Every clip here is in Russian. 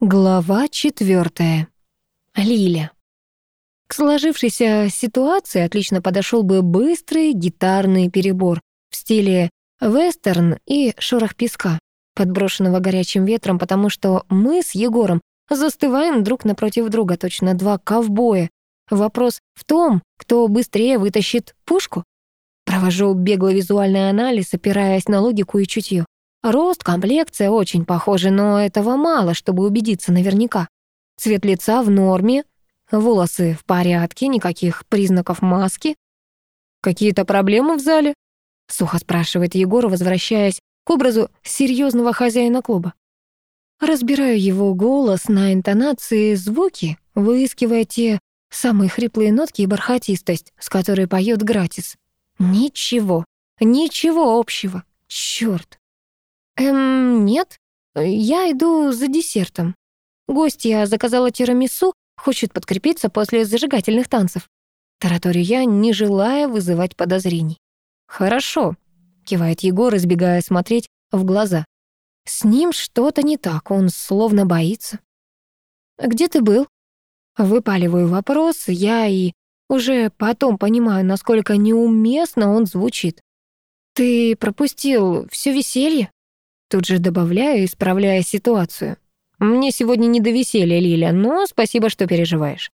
Глава четвертая. Лиля. К сложившейся ситуации отлично подошел бы быстрый гитарный перебор в стиле вестерн и шорох песка, подброшенного горячим ветром, потому что мы с Егором застываем друг напротив друга, точно два ковбоя. Вопрос в том, кто быстрее вытащит пушку. Провожу беглый визуальный анализ, опираясь на логику и чутье. Рост, комплекция очень похожи, но этого мало, чтобы убедиться наверняка. Цвет лица в норме, волосы в порядке, никаких признаков маски. «Какие-то проблемы в зале?» — сухо спрашивает Егор, возвращаясь к образу серьезного хозяина клуба. Разбираю его голос на интонации звуки, выискивая те самые хриплые нотки и бархатистость, с которой поет Гратис. Ничего, ничего общего. Чёрт. «Эм, нет. Я иду за десертом. Гостья заказала тирамису, хочет подкрепиться после зажигательных танцев. Тараторю я, не желая вызывать подозрений. «Хорошо», — кивает Егор, избегая смотреть в глаза. «С ним что-то не так, он словно боится». «Где ты был?» Выпаливаю вопрос, я и уже потом понимаю, насколько неуместно он звучит. «Ты пропустил все веселье?» Тут же добавляю, исправляя ситуацию. «Мне сегодня не до веселья, Лиля, но спасибо, что переживаешь».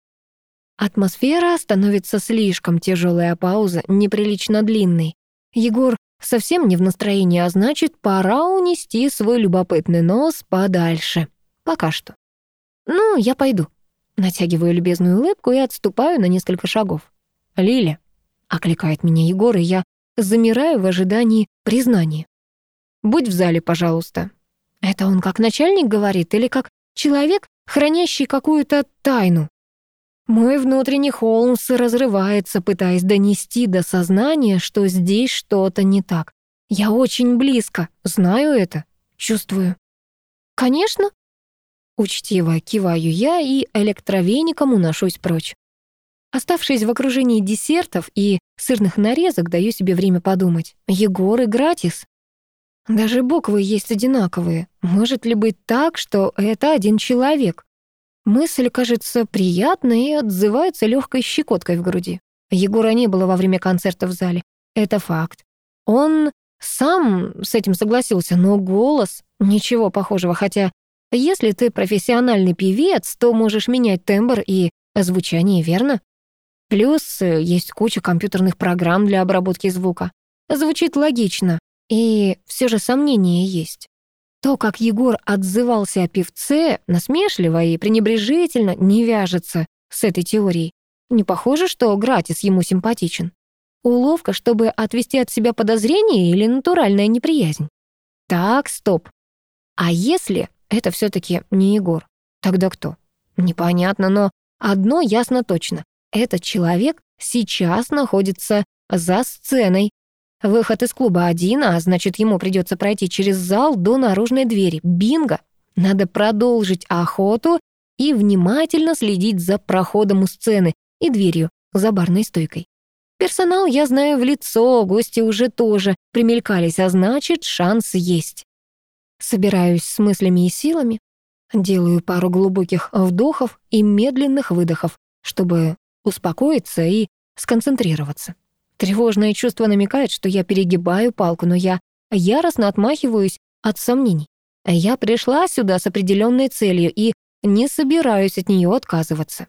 Атмосфера становится слишком тяжелой, а пауза неприлично длинной. Егор совсем не в настроении, а значит, пора унести свой любопытный нос подальше. Пока что. «Ну, я пойду». Натягиваю любезную улыбку и отступаю на несколько шагов. «Лиля», — окликает меня Егор, и я замираю в ожидании признания. Будь в зале, пожалуйста». Это он как начальник говорит или как человек, хранящий какую-то тайну? Мой внутренний Холмс разрывается, пытаясь донести до сознания, что здесь что-то не так. Я очень близко, знаю это, чувствую. «Конечно», Учтиво киваю я и электровеником уношусь прочь. Оставшись в окружении десертов и сырных нарезок, даю себе время подумать. Егор и Гратис. Даже буквы есть одинаковые. Может ли быть так, что это один человек? Мысль кажется приятной и отзывается легкой щекоткой в груди. Егора не было во время концерта в зале. Это факт. Он сам с этим согласился, но голос — ничего похожего, хотя если ты профессиональный певец, то можешь менять тембр и звучание, верно? Плюс э, есть куча компьютерных программ для обработки звука. Звучит логично, и все же сомнения есть. То, как Егор отзывался о певце, насмешливо и пренебрежительно, не вяжется с этой теорией. Не похоже, что Гратис ему симпатичен. Уловка, чтобы отвести от себя подозрение или натуральная неприязнь? Так, стоп. А если это все таки не Егор? Тогда кто? Непонятно, но одно ясно точно. Этот человек сейчас находится за сценой, Выход из клуба один, а значит, ему придется пройти через зал до наружной двери. Бинго! Надо продолжить охоту и внимательно следить за проходом у сцены и дверью за барной стойкой. Персонал я знаю в лицо, гости уже тоже примелькались, а значит, шанс есть. Собираюсь с мыслями и силами, делаю пару глубоких вдохов и медленных выдохов, чтобы успокоиться и сконцентрироваться. Тревожное чувство намекает, что я перегибаю палку, но я яростно отмахиваюсь от сомнений. Я пришла сюда с определенной целью и не собираюсь от нее отказываться.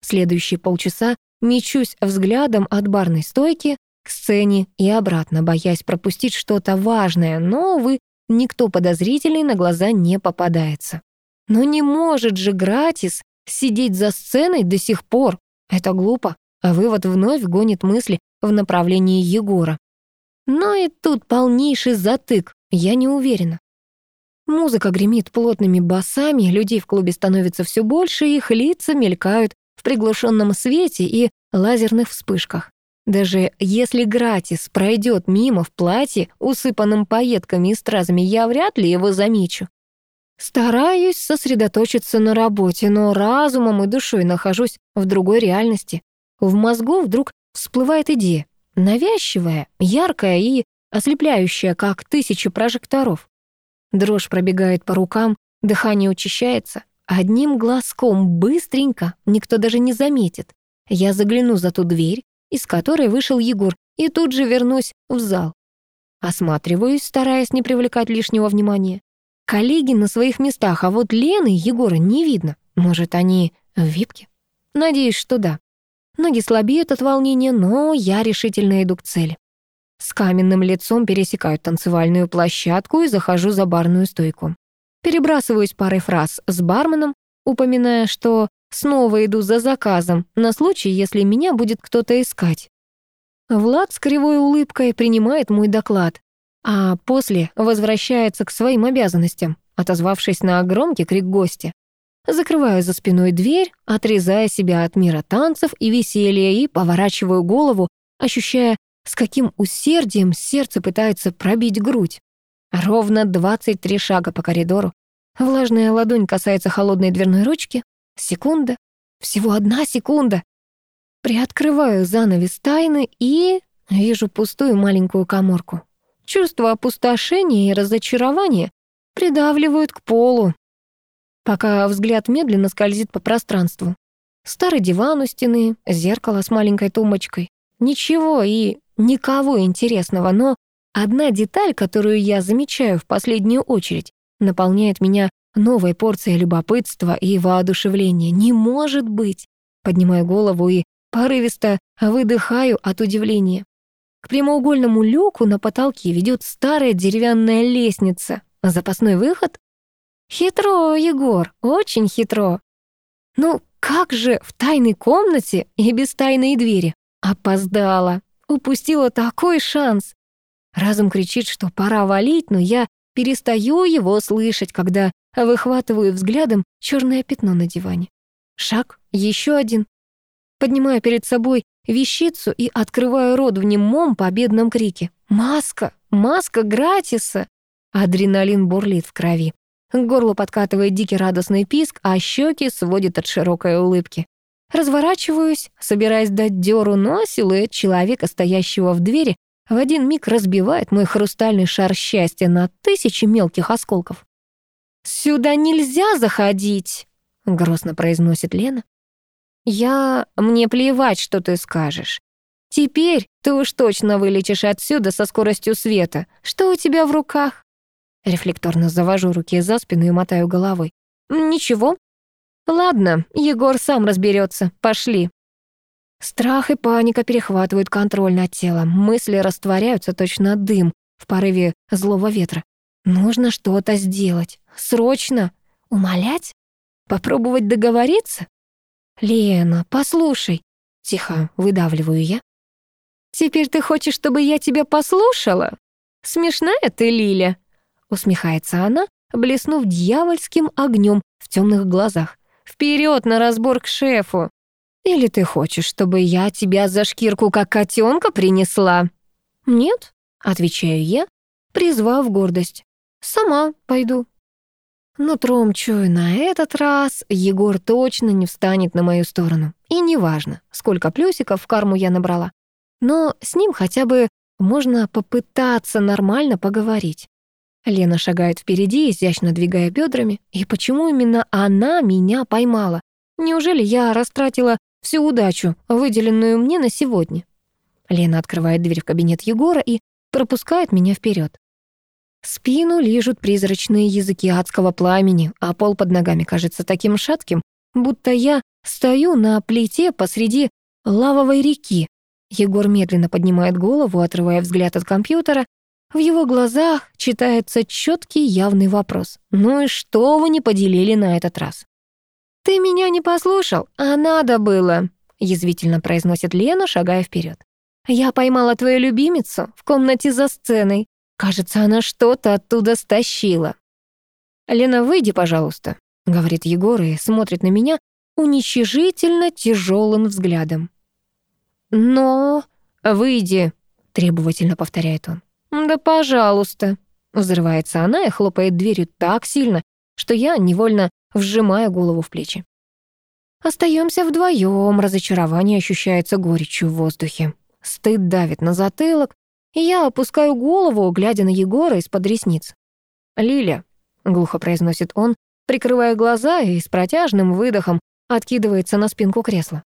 Следующие полчаса мечусь взглядом от барной стойки к сцене и обратно, боясь пропустить что-то важное, но, увы, никто подозрительный на глаза не попадается. Но не может же Гратис сидеть за сценой до сих пор. Это глупо, а вывод вновь гонит мысли в направлении Егора. Но и тут полнейший затык, я не уверена. Музыка гремит плотными басами, людей в клубе становится все больше, их лица мелькают в приглушенном свете и лазерных вспышках. Даже если Гратис пройдет мимо в платье, усыпанном пайетками и стразами, я вряд ли его замечу. Стараюсь сосредоточиться на работе, но разумом и душой нахожусь в другой реальности. В мозгу вдруг всплывает идея. Навязчивая, яркая и ослепляющая, как тысячи прожекторов. Дрожь пробегает по рукам, дыхание учащается. Одним глазком, быстренько, никто даже не заметит. Я загляну за ту дверь, из которой вышел Егор, и тут же вернусь в зал. Осматриваюсь, стараясь не привлекать лишнего внимания. Коллеги на своих местах, а вот Лены и Егора не видно. Может, они в випке? Надеюсь, что да. Ноги слабеют от волнения, но я решительно иду к цели. С каменным лицом пересекаю танцевальную площадку и захожу за барную стойку. Перебрасываюсь парой фраз с барменом, упоминая, что снова иду за заказом на случай, если меня будет кто-то искать. Влад с кривой улыбкой принимает мой доклад, а после возвращается к своим обязанностям, отозвавшись на громкий крик гостя. Закрываю за спиной дверь, отрезая себя от мира танцев и веселья и поворачиваю голову, ощущая, с каким усердием сердце пытается пробить грудь. Ровно 23 шага по коридору. Влажная ладонь касается холодной дверной ручки. Секунда. Всего одна секунда. Приоткрываю занавес тайны и вижу пустую маленькую коморку. Чувство опустошения и разочарования придавливают к полу, пока взгляд медленно скользит по пространству. Старый диван у стены, зеркало с маленькой тумбочкой. Ничего и никого интересного, но одна деталь, которую я замечаю в последнюю очередь, наполняет меня новой порцией любопытства и воодушевления. Не может быть! Поднимаю голову и порывисто выдыхаю от удивления. К прямоугольному люку на потолке ведет старая деревянная лестница. Запасной выход? Хитро, Егор, очень хитро. Ну, как же в тайной комнате и без тайной двери? Опоздала. Упустила такой шанс. Разум кричит, что пора валить, но я перестаю его слышать, когда выхватываю взглядом черное пятно на диване. Шаг, еще один. Поднимаю перед собой вещицу и открываю рот в немом победном крике. «Маска! Маска Гратиса!» Адреналин бурлит в крови. К горлу подкатывает дикий радостный писк, а щеки сводит от широкой улыбки. Разворачиваюсь, собираясь дать дёру, но силуэт человека, стоящего в двери, в один миг разбивает мой хрустальный шар счастья на тысячи мелких осколков. «Сюда нельзя заходить!» — грозно произносит Лена. «Я... Мне плевать, что ты скажешь. Теперь ты уж точно вылетишь отсюда со скоростью света. Что у тебя в руках?» Рефлекторно завожу руки за спину и мотаю головой. «Ничего. Ладно, Егор сам разберется. Пошли». Страх и паника перехватывают контроль над телом. Мысли растворяются точно дым в порыве злого ветра. Нужно что-то сделать. Срочно. Умолять? Попробовать договориться? «Лена, послушай!» — тихо выдавливаю я. «Теперь ты хочешь, чтобы я тебя послушала? Смешная ты, Лиля!» — усмехается она, блеснув дьявольским огнем в темных глазах. Вперед на разбор к шефу! Или ты хочешь, чтобы я тебя за шкирку как котенка принесла?» «Нет», — отвечаю я, призвав гордость. «Сама пойду». Нутром чую, на этот раз Егор точно не встанет на мою сторону. И неважно, сколько плюсиков в карму я набрала. Но с ним хотя бы можно попытаться нормально поговорить. Лена шагает впереди, изящно двигая бедрами. И почему именно она меня поймала? Неужели я растратила всю удачу, выделенную мне на сегодня? Лена открывает дверь в кабинет Егора и пропускает меня вперед. Спину лижут призрачные языки адского пламени, а пол под ногами кажется таким шатким, будто я стою на плите посреди лавовой реки. Егор медленно поднимает голову, отрывая взгляд от компьютера. В его глазах читается четкий явный вопрос. «Ну и что вы не поделили на этот раз?» «Ты меня не послушал, а надо было», — язвительно произносит Лена, шагая вперед. «Я поймала твою любимицу в комнате за сценой. Кажется, она что-то оттуда стащила. «Лена, выйди, пожалуйста», — говорит Егор и смотрит на меня уничижительно тяжелым взглядом. «Но... выйди», — требовательно повторяет он. «Да пожалуйста», — взрывается она и хлопает дверью так сильно, что я невольно вжимаю голову в плечи. Остаемся вдвоем, разочарование ощущается горечью в воздухе. Стыд давит на затылок, и я опускаю голову, глядя на Егора из-под ресниц. «Лиля», — глухо произносит он, прикрывая глаза и с протяжным выдохом откидывается на спинку кресла.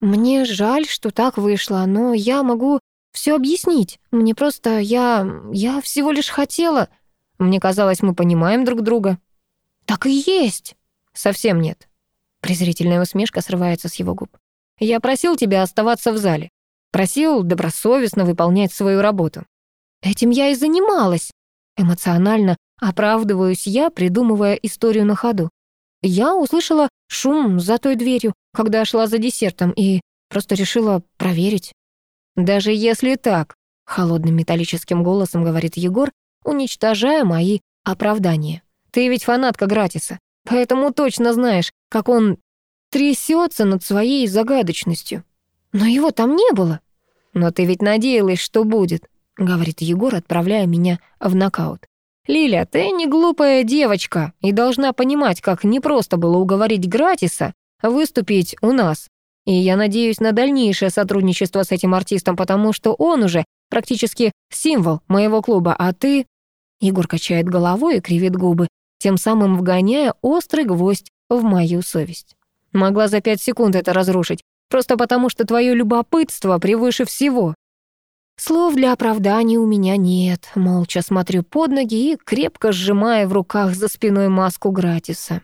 «Мне жаль, что так вышло, но я могу все объяснить. Мне просто... я... я всего лишь хотела...» Мне казалось, мы понимаем друг друга. «Так и есть!» «Совсем нет». Презрительная усмешка срывается с его губ. «Я просил тебя оставаться в зале. Просил добросовестно выполнять свою работу. Этим я и занималась. Эмоционально оправдываюсь я, придумывая историю на ходу. Я услышала шум за той дверью, когда шла за десертом, и просто решила проверить. Даже если так, холодным металлическим голосом говорит Егор, уничтожая мои оправдания. Ты ведь фанатка Гратиса, поэтому точно знаешь, как он трясется над своей загадочностью. Но его там не было. Но ты ведь надеялась, что будет, говорит Егор, отправляя меня в нокаут. Лиля, ты не глупая девочка и должна понимать, как непросто было уговорить Гратиса выступить у нас. И я надеюсь на дальнейшее сотрудничество с этим артистом, потому что он уже практически символ моего клуба, а ты...» Егор качает головой и кривит губы, тем самым вгоняя острый гвоздь в мою совесть. Могла за пять секунд это разрушить, просто потому что твое любопытство превыше всего. Слов для оправдания у меня нет. Молча смотрю под ноги и крепко сжимая в руках за спиной маску Гратиса.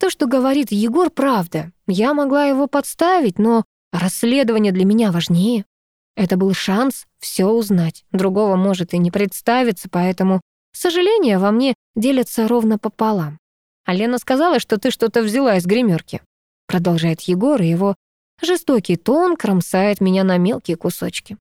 То, что говорит Егор, правда. Я могла его подставить, но расследование для меня важнее. Это был шанс все узнать. Другого может и не представиться, поэтому сожаления во мне делятся ровно пополам. А Лена сказала, что ты что-то взяла из гримерки. Продолжает Егор, и его жестокий тон кромсает меня на мелкие кусочки.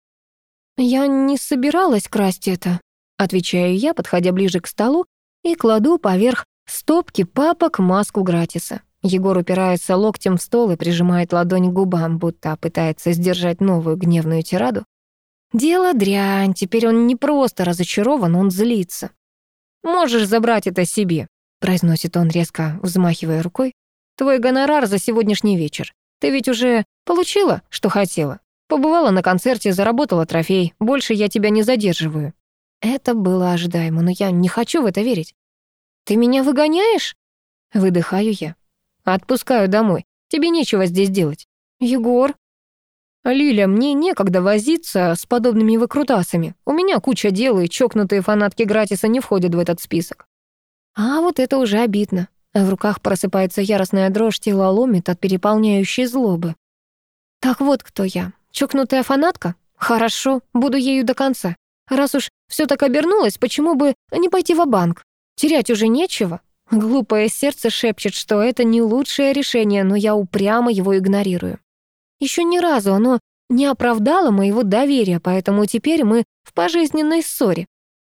«Я не собиралась красть это», — отвечаю я, подходя ближе к столу и кладу поверх стопки папок маску Гратиса. Егор упирается локтем в стол и прижимает ладонь к губам, будто пытается сдержать новую гневную тираду. Дело дрянь, теперь он не просто разочарован, он злится. «Можешь забрать это себе», — произносит он, резко взмахивая рукой. «Твой гонорар за сегодняшний вечер. Ты ведь уже получила, что хотела. Побывала на концерте, заработала трофей. Больше я тебя не задерживаю». Это было ожидаемо, но я не хочу в это верить. «Ты меня выгоняешь?» Выдыхаю я. «Отпускаю домой. Тебе нечего здесь делать». «Егор?» «Лиля, мне некогда возиться с подобными выкрутасами. У меня куча дел, и чокнутые фанатки Гратиса не входят в этот список». А вот это уже обидно. В руках просыпается яростная дрожь, тело ломит от переполняющей злобы. «Так вот кто я. Чокнутая фанатка? Хорошо, буду ею до конца. Раз уж все так обернулось, почему бы не пойти в банк Терять уже нечего. Глупое сердце шепчет, что это не лучшее решение, но я упрямо его игнорирую. Еще ни разу оно не оправдало моего доверия, поэтому теперь мы в пожизненной ссоре.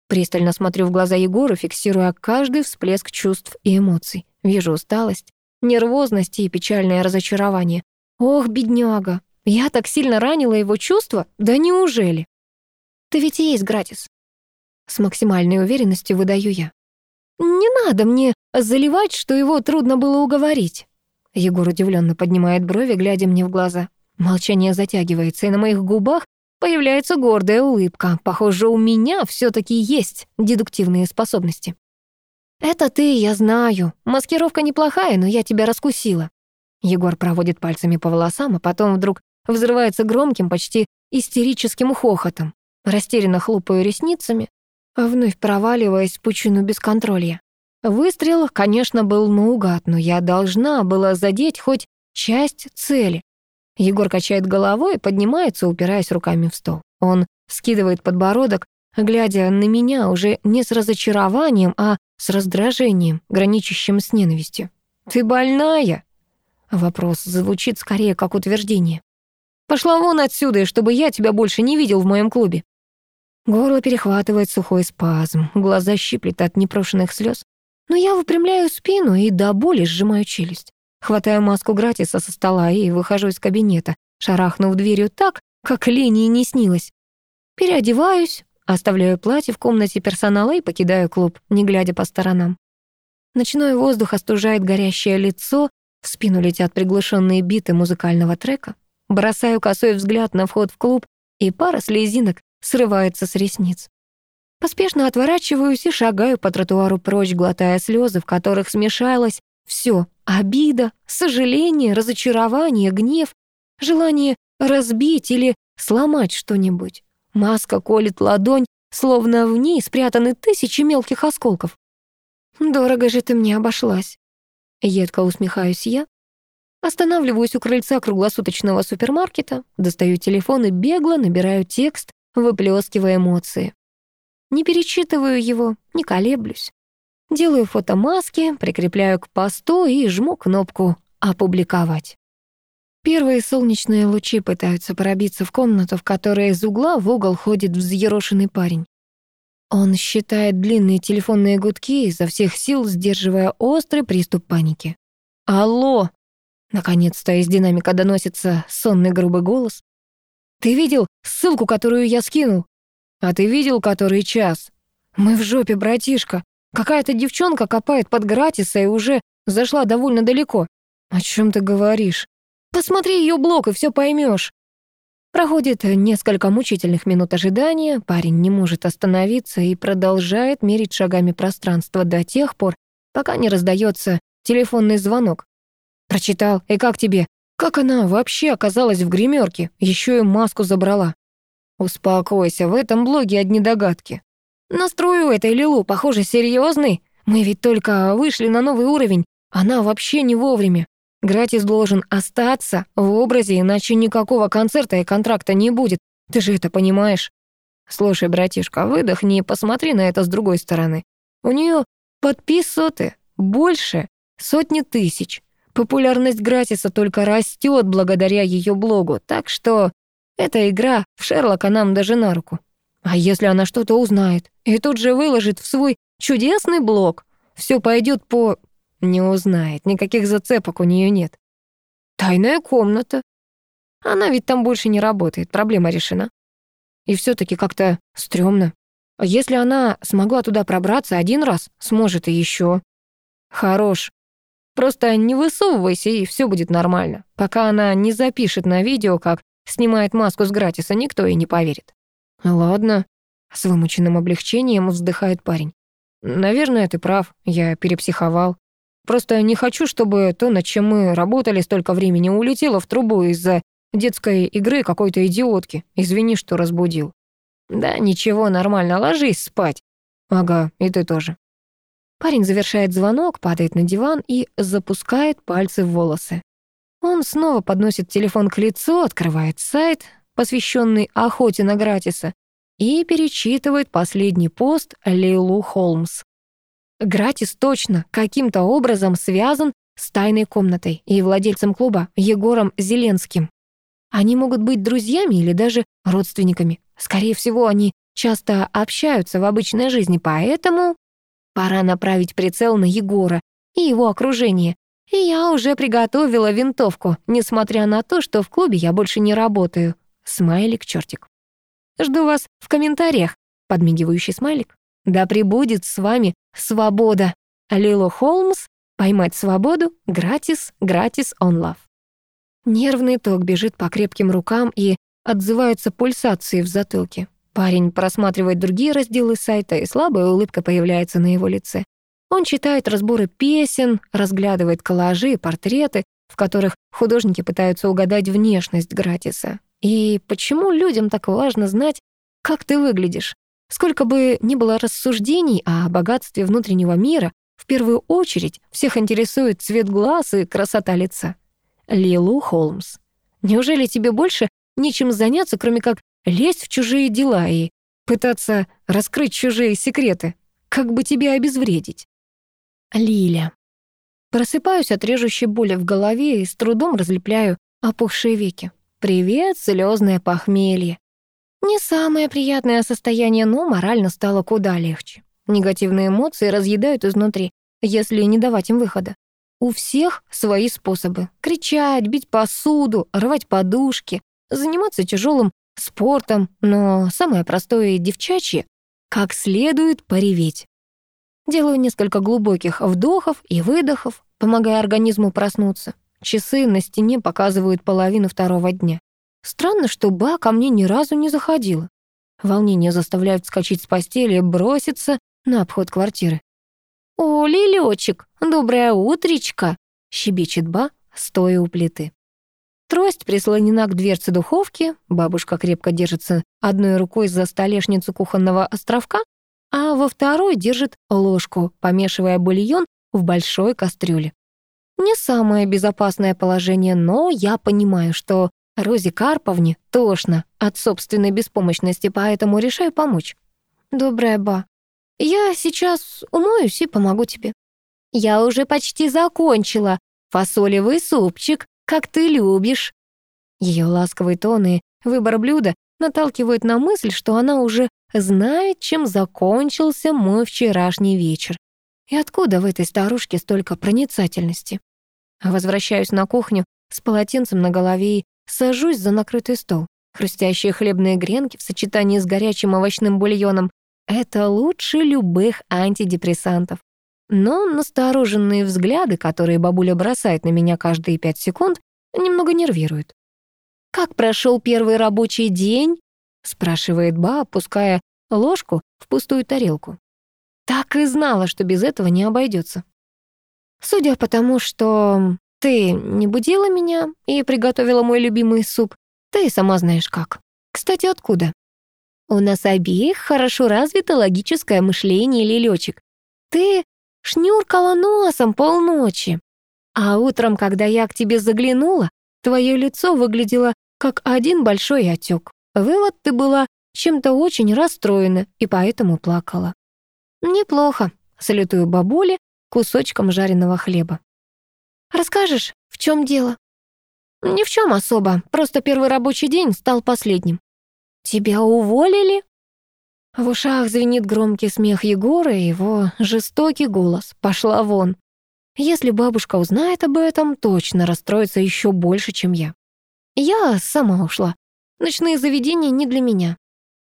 Пристально смотрю в глаза Егору, фиксируя каждый всплеск чувств и эмоций. Вижу усталость, нервозность и печальное разочарование. Ох, бедняга, я так сильно ранила его чувства? Да неужели? Ты ведь есть Гратис. С максимальной уверенностью выдаю я. «Не надо мне заливать, что его трудно было уговорить». Егор удивленно поднимает брови, глядя мне в глаза. Молчание затягивается, и на моих губах появляется гордая улыбка. Похоже, у меня все таки есть дедуктивные способности. «Это ты, я знаю. Маскировка неплохая, но я тебя раскусила». Егор проводит пальцами по волосам, а потом вдруг взрывается громким, почти истерическим хохотом. Растерянно хлопаю ресницами, вновь проваливаясь в пучину бесконтролья. Выстрел, конечно, был наугад, но я должна была задеть хоть часть цели. Егор качает головой поднимается, упираясь руками в стол. Он скидывает подбородок, глядя на меня уже не с разочарованием, а с раздражением, граничащим с ненавистью. «Ты больная?» Вопрос звучит скорее как утверждение. «Пошла вон отсюда, чтобы я тебя больше не видел в моем клубе. Горло перехватывает сухой спазм, глаза щиплет от непрошенных слез. Но я выпрямляю спину и до боли сжимаю челюсть. Хватаю маску Гратиса со стола и выхожу из кабинета, шарахнув дверью так, как Лене не снилось. Переодеваюсь, оставляю платье в комнате персонала и покидаю клуб, не глядя по сторонам. Ночной воздух остужает горящее лицо, в спину летят приглушенные биты музыкального трека. Бросаю косой взгляд на вход в клуб, и пара слезинок срывается с ресниц. Поспешно отворачиваюсь и шагаю по тротуару прочь, глотая слезы, в которых смешалось все — обида, сожаление, разочарование, гнев, желание разбить или сломать что-нибудь. Маска колет ладонь, словно в ней спрятаны тысячи мелких осколков. «Дорого же ты мне обошлась», — едко усмехаюсь я. Останавливаюсь у крыльца круглосуточного супермаркета, достаю телефон и бегло набираю текст, выплескивая эмоции. Не перечитываю его, не колеблюсь. Делаю фото маски, прикрепляю к посту и жму кнопку «Опубликовать». Первые солнечные лучи пытаются пробиться в комнату, в которой из угла в угол ходит взъерошенный парень. Он считает длинные телефонные гудки, изо всех сил сдерживая острый приступ паники. «Алло!» Наконец-то из динамика доносится сонный грубый голос. «Ты видел ссылку, которую я скинул? А ты видел, который час? Мы в жопе, братишка. Какая-то девчонка копает под Гратиса и уже зашла довольно далеко. О чем ты говоришь? Посмотри ее блог, и все поймешь. Проходит несколько мучительных минут ожидания, парень не может остановиться и продолжает мерить шагами пространство до тех пор, пока не раздается телефонный звонок. Прочитал, и как тебе? Как она вообще оказалась в гримерке? Еще и маску забрала. Успокойся, в этом блоге одни догадки. Настрой у этой Лилу, похоже, серьезный. Мы ведь только вышли на новый уровень, она вообще не вовремя. Гратис должен остаться в образе, иначе никакого концерта и контракта не будет. Ты же это понимаешь? Слушай, братишка, выдохни и посмотри на это с другой стороны. У нее подписоты больше сотни тысяч. Популярность Гратиса только растет благодаря ее блогу, так что эта игра в Шерлока нам даже на руку. А если она что-то узнает и тут же выложит в свой чудесный блог, все пойдет по не узнает, никаких зацепок у нее нет. Тайная комната. Она ведь там больше не работает, проблема решена. И все таки как-то стрёмно. А если она смогла туда пробраться один раз, сможет и еще. Хорош. Просто не высовывайся, и все будет нормально. Пока она не запишет на видео, как снимает маску с гратиса, никто ей не поверит. Ладно. С вымученным облегчением вздыхает парень. Наверное, ты прав, я перепсиховал. Просто не хочу, чтобы то, над чем мы работали столько времени, улетело в трубу из-за детской игры какой-то идиотки. Извини, что разбудил. Да ничего, нормально, ложись спать. Ага, и ты тоже. Парень завершает звонок, падает на диван и запускает пальцы в волосы. Он снова подносит телефон к лицу, открывает сайт, посвященный охоте на Гратиса, и перечитывает последний пост Лейлу Холмс. Гратис точно каким-то образом связан с тайной комнатой и владельцем клуба Егором Зеленским. Они могут быть друзьями или даже родственниками. Скорее всего, они часто общаются в обычной жизни, поэтому пора направить прицел на Егора и его окружение. И я уже приготовила винтовку, несмотря на то, что в клубе я больше не работаю. Смайлик-чертик. Жду вас в комментариях. Подмигивающий смайлик. Да пребудет с вами свобода. Лило Холмс «Поймать свободу. Гратис, гратис он лав». Нервный ток бежит по крепким рукам и отзываются пульсации в затылке. Парень просматривает другие разделы сайта, и слабая улыбка появляется на его лице. Он читает разборы песен, разглядывает коллажи и портреты, в которых художники пытаются угадать внешность Гратиса. И почему людям так важно знать, как ты выглядишь? Сколько бы ни было рассуждений о богатстве внутреннего мира, в первую очередь всех интересует цвет глаз и красота лица. Лилу Холмс. Неужели тебе больше нечем заняться, кроме как лезть в чужие дела и пытаться раскрыть чужие секреты? Как бы тебя обезвредить? Лиля. Просыпаюсь от режущей боли в голове и с трудом разлепляю опухшие веки. Привет, слезное похмелье. Не самое приятное состояние, но морально стало куда легче. Негативные эмоции разъедают изнутри, если не давать им выхода. У всех свои способы. Кричать, бить посуду, рвать подушки, заниматься тяжелым спортом, но самое простое и девчачье — как следует пореветь. Делаю несколько глубоких вдохов и выдохов, помогая организму проснуться. Часы на стене показывают половину второго дня. Странно, что Ба ко мне ни разу не заходила. Волнение заставляет вскочить с постели броситься на обход квартиры. «О, Лилечек, доброе утречко!» — щебечет Ба, стоя у плиты. Трость прислонена к дверце духовки, бабушка крепко держится одной рукой за столешницу кухонного островка, а во второй держит ложку, помешивая бульон в большой кастрюле. Не самое безопасное положение, но я понимаю, что Розе Карповне тошно от собственной беспомощности, поэтому решаю помочь. «Добрая ба, я сейчас умоюсь и помогу тебе». «Я уже почти закончила. Фасолевый супчик, как ты любишь». Ее ласковый тон и выбор блюда наталкивают на мысль, что она уже знает, чем закончился мой вчерашний вечер. И откуда в этой старушке столько проницательности? Возвращаюсь на кухню с полотенцем на голове и сажусь за накрытый стол. Хрустящие хлебные гренки в сочетании с горячим овощным бульоном — это лучше любых антидепрессантов. Но настороженные взгляды, которые бабуля бросает на меня каждые пять секунд, немного нервируют. «Как прошел первый рабочий день?» — спрашивает Ба, опуская ложку в пустую тарелку. Так и знала, что без этого не обойдется. Судя по тому, что ты не будила меня и приготовила мой любимый суп, ты сама знаешь как. Кстати, откуда? У нас обеих хорошо развито логическое мышление, Лилечек. Ты шнюркала носом полночи. А утром, когда я к тебе заглянула, твое лицо выглядело как один большой отек. Вывод ты была чем-то очень расстроена и поэтому плакала. «Неплохо», — салютую бабуле кусочком жареного хлеба. «Расскажешь, в чем дело?» «Ни в чем особо, просто первый рабочий день стал последним». «Тебя уволили?» В ушах звенит громкий смех Егора и его жестокий голос. «Пошла вон». Если бабушка узнает об этом, точно расстроится еще больше, чем я. Я сама ушла. Ночные заведения не для меня.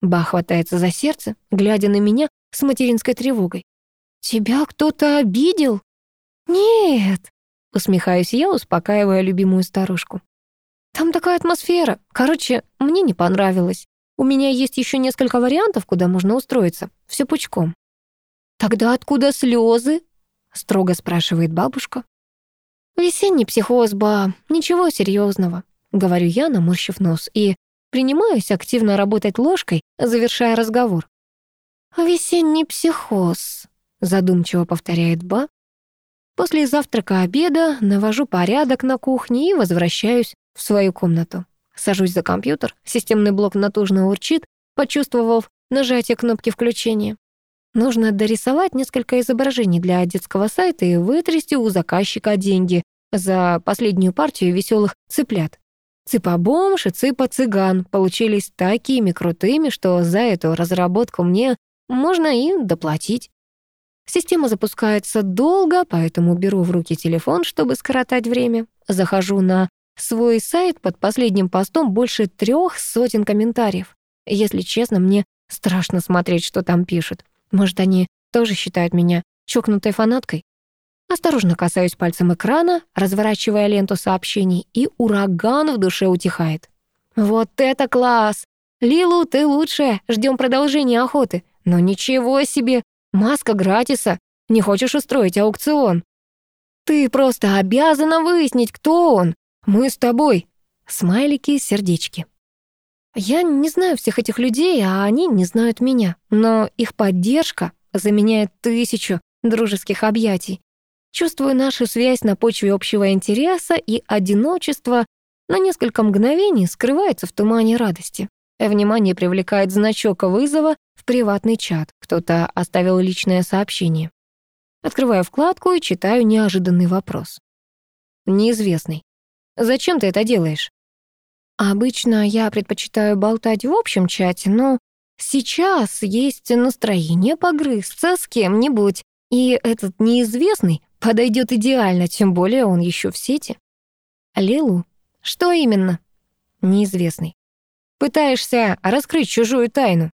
Ба хватается за сердце, глядя на меня с материнской тревогой. «Тебя кто-то обидел?» «Нет», — усмехаюсь я, успокаивая любимую старушку. «Там такая атмосфера. Короче, мне не понравилось. У меня есть еще несколько вариантов, куда можно устроиться. Все пучком». «Тогда откуда слезы?» — строго спрашивает бабушка. «Весенний психоз, ба, ничего серьезного, говорю я, наморщив нос, и принимаюсь активно работать ложкой, завершая разговор. «Весенний психоз», — задумчиво повторяет Ба. После завтрака обеда навожу порядок на кухне и возвращаюсь в свою комнату. Сажусь за компьютер, системный блок натужно урчит, почувствовав нажатие кнопки включения. Нужно дорисовать несколько изображений для детского сайта и вытрясти у заказчика деньги за последнюю партию веселых цыплят. Цыпа-бомж и цыпа-цыган получились такими крутыми, что за эту разработку мне можно и доплатить. Система запускается долго, поэтому беру в руки телефон, чтобы скоротать время. Захожу на свой сайт, под последним постом больше трех сотен комментариев. Если честно, мне страшно смотреть, что там пишут. Может, они тоже считают меня чокнутой фанаткой? Осторожно касаюсь пальцем экрана, разворачивая ленту сообщений, и ураган в душе утихает. «Вот это класс! Лилу, ты лучшая! Ждем продолжения охоты! Но ничего себе! Маска гратиса! Не хочешь устроить аукцион?» «Ты просто обязана выяснить, кто он! Мы с тобой!» Смайлики, сердечки. Я не знаю всех этих людей, а они не знают меня, но их поддержка заменяет тысячу дружеских объятий. Чувствую нашу связь на почве общего интереса, и одиночество на несколько мгновений скрывается в тумане радости. Внимание привлекает значок вызова в приватный чат. Кто-то оставил личное сообщение. Открываю вкладку и читаю неожиданный вопрос. Неизвестный. «Зачем ты это делаешь?» Обычно я предпочитаю болтать в общем чате, но сейчас есть настроение погрызться с кем-нибудь, и этот неизвестный подойдет идеально, тем более он еще в сети. Лилу. Что именно? Неизвестный. Пытаешься раскрыть чужую тайну.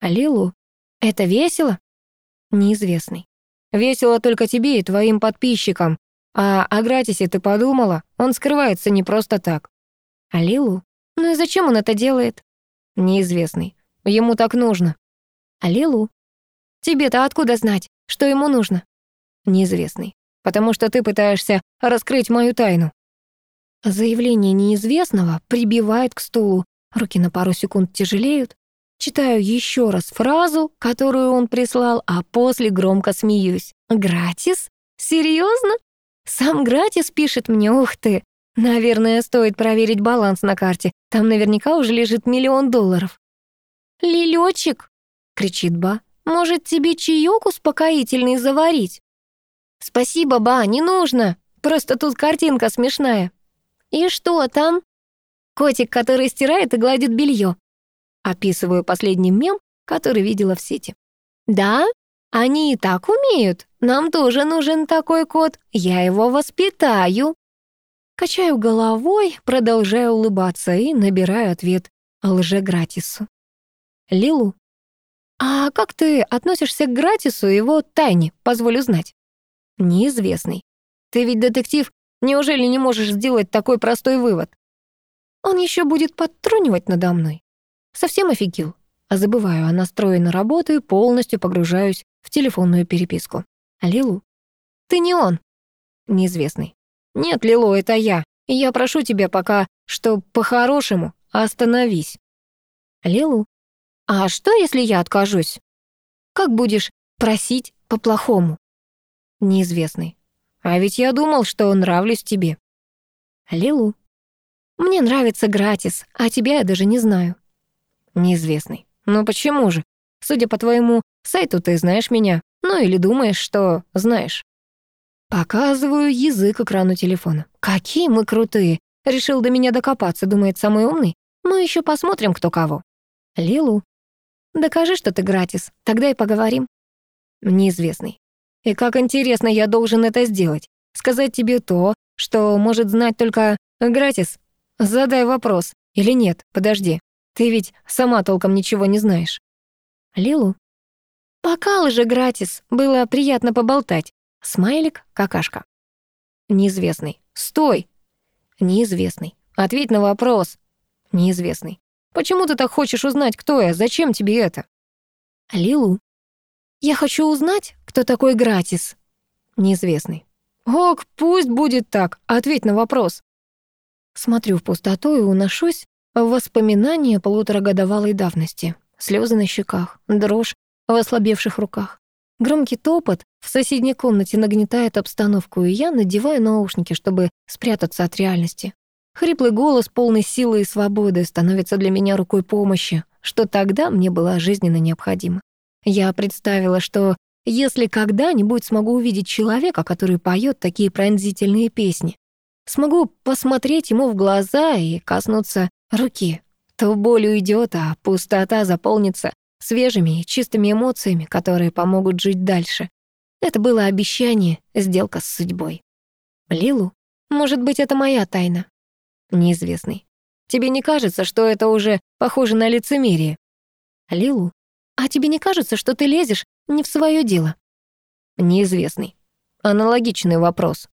Лилу. Это весело? Неизвестный. Весело только тебе и твоим подписчикам. А о Гратисе ты подумала? Он скрывается не просто так. А Лилу? Ну и зачем он это делает? Неизвестный. Ему так нужно. Аллилу. Тебе-то откуда знать, что ему нужно? Неизвестный. Потому что ты пытаешься раскрыть мою тайну. Заявление неизвестного прибивает к стулу. Руки на пару секунд тяжелеют. Читаю еще раз фразу, которую он прислал, а после громко смеюсь. «Гратис? Серьезно? Сам Гратис пишет мне, ух ты! Наверное, стоит проверить баланс на карте. Там наверняка уже лежит миллион долларов». «Лилечек!» — кричит Ба. «Может, тебе чаек успокоительный заварить?» «Спасибо, Ба, не нужно. Просто тут картинка смешная». «И что там?» «Котик, который стирает и гладит белье. Описываю последний мем, который видела в сети. «Да? Они и так умеют. Нам тоже нужен такой кот. Я его воспитаю». Качаю головой, продолжаю улыбаться и набираю ответ лже-гратису. Лилу. «А как ты относишься к Гратису и его тайне, позволю знать?» «Неизвестный. Ты ведь детектив, неужели не можешь сделать такой простой вывод?» «Он еще будет подтрунивать надо мной. Совсем офигел. А забываю о настрое на и полностью погружаюсь в телефонную переписку. Лилу. Ты не он. Неизвестный. Нет, Лилу, это я. Я прошу тебя пока, что по-хорошему остановись. Лилу. А что, если я откажусь? Как будешь просить по-плохому? Неизвестный. А ведь я думал, что нравлюсь тебе. Лилу. Мне нравится Гратис, а тебя я даже не знаю. Неизвестный. Ну почему же? Судя по твоему сайту, ты знаешь меня. Ну или думаешь, что знаешь. Показываю язык экрану телефона. Какие мы крутые. Решил до меня докопаться, думает самый умный. Мы еще посмотрим, кто кого. Лилу. Докажи, что ты гратис, тогда и поговорим. Неизвестный. И как интересно я должен это сделать. Сказать тебе то, что может знать только гратис. Задай вопрос. Или нет, подожди. Ты ведь сама толком ничего не знаешь. Лилу? Пока же гратис, было приятно поболтать. Смайлик, какашка. Неизвестный. Стой! Неизвестный. Ответь на вопрос. Неизвестный. Почему ты так хочешь узнать, кто я? Зачем тебе это? Лилу. Я хочу узнать, кто такой Гратис. Неизвестный. Ок, пусть будет так. Ответь на вопрос. Смотрю в пустоту и уношусь Воспоминания полуторагодовалой давности. Слезы на щеках, дрожь в ослабевших руках. Громкий топот в соседней комнате нагнетает обстановку, и я надеваю наушники, чтобы спрятаться от реальности. Хриплый голос, полный силы и свободы, становится для меня рукой помощи, что тогда мне было жизненно необходимо. Я представила, что если когда-нибудь смогу увидеть человека, который поет такие пронзительные песни, смогу посмотреть ему в глаза и коснуться руки, то боль уйдет, а пустота заполнится свежими и чистыми эмоциями, которые помогут жить дальше. Это было обещание, сделка с судьбой. Лилу, может быть, это моя тайна? Неизвестный. Тебе не кажется, что это уже похоже на лицемерие? Лилу, а тебе не кажется, что ты лезешь не в свое дело? Неизвестный. Аналогичный вопрос.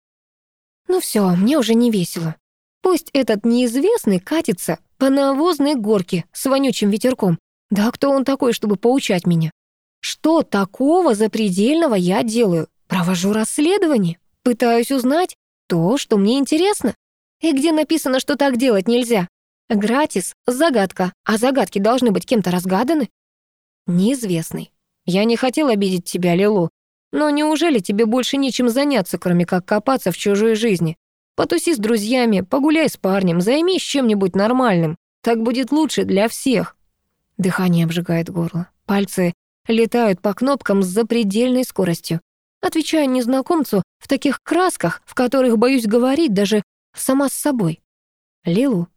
Ну все, мне уже не весело. Пусть этот неизвестный катится по навозной горке с вонючим ветерком. Да кто он такой, чтобы поучать меня? Что такого запредельного я делаю? Провожу расследование, пытаюсь узнать то, что мне интересно. И где написано, что так делать нельзя? Гратис — загадка, а загадки должны быть кем-то разгаданы. Неизвестный. Я не хотел обидеть тебя, Лилу, но неужели тебе больше нечем заняться, кроме как копаться в чужой жизни? Потуси с друзьями, погуляй с парнем, займись чем-нибудь нормальным. Так будет лучше для всех. Дыхание обжигает горло. Пальцы летают по кнопкам с запредельной скоростью. Отвечаю незнакомцу в таких красках, в которых боюсь говорить даже сама с собой. Лилу.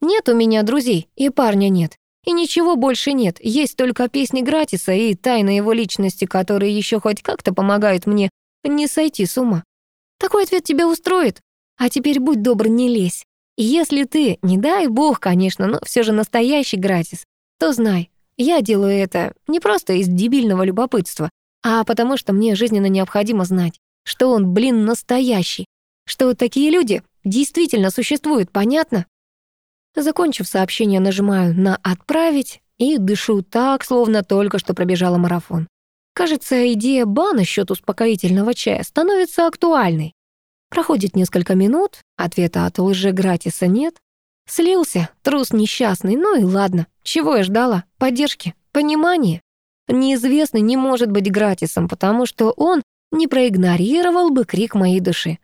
Нет у меня друзей, и парня нет. И ничего больше нет, есть только песни Гратиса и тайны его личности, которые еще хоть как-то помогают мне не сойти с ума. Такой ответ тебя устроит? А теперь будь добр, не лезь. И если ты, не дай бог, конечно, но все же настоящий Гратис, то знай, я делаю это не просто из дебильного любопытства, а потому что мне жизненно необходимо знать, что он, блин, настоящий, что такие люди действительно существуют, понятно? Закончив сообщение, нажимаю на «Отправить» и дышу так, словно только что пробежала марафон. Кажется, идея ба насчет успокоительного чая становится актуальной. Проходит несколько минут, ответа от лжегратиса нет. Слился, трус несчастный, ну и ладно. Чего я ждала? Поддержки? Понимания? Неизвестный не может быть гратисом, потому что он не проигнорировал бы крик моей души.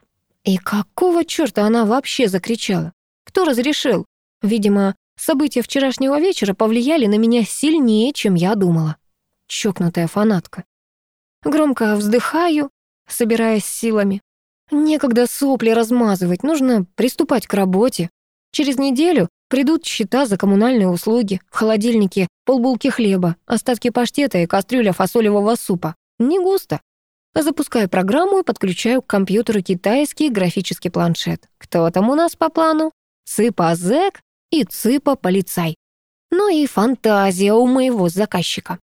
И какого чёрта она вообще закричала? Кто разрешил? Видимо, события вчерашнего вечера повлияли на меня сильнее, чем я думала чокнутая фанатка. Громко вздыхаю, собираясь силами. Некогда сопли размазывать, нужно приступать к работе. Через неделю придут счета за коммунальные услуги, в холодильнике полбулки хлеба, остатки паштета и кастрюля фасолевого супа. Не густо. Запускаю программу и подключаю к компьютеру китайский графический планшет. Кто там у нас по плану? Цыпа зэк и цыпа полицай. Ну и фантазия у моего заказчика.